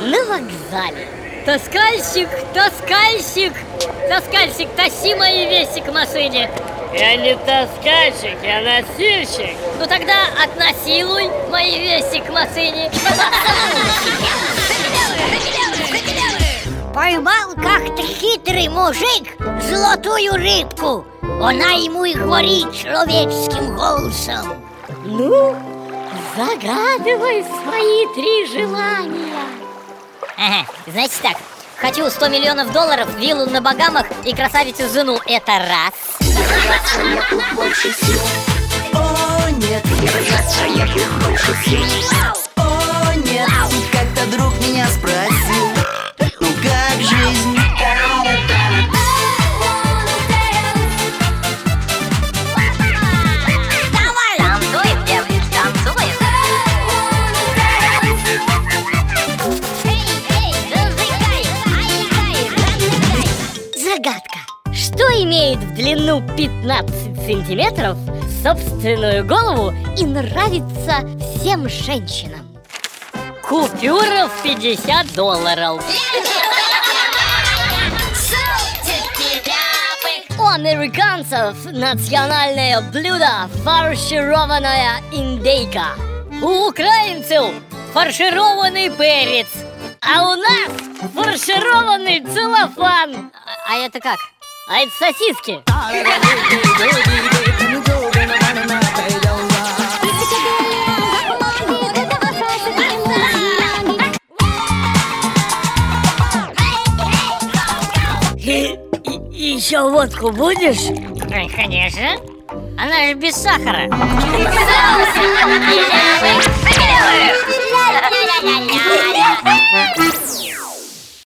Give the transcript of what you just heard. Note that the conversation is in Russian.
На вокзале! Таскальщик, таскальщик Таскальщик, таси мои вещи к машине Я не таскальщик, я носильщик. Ну тогда относилуй мои вещи к машине Поймал как-то хитрый мужик золотую рыбку. Она ему и говорит человеческим голосом. Ну, загадывай свои три желания Ага, значит так, хочу 100 миллионов долларов, виллу на Багамах и красавицу жену. Это раз. О, нет, О, Загадка. Что имеет в длину 15 сантиметров, собственную голову и нравится всем женщинам? Купюра в 50 долларов. У американцев национальное блюдо фаршированная индейка. У украинцев фаршированный перец. А у нас фаршированный целлофан А, это как? А это сосиски Еще водку будешь? Конечно. Она же без сахара.